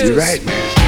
You're right, man.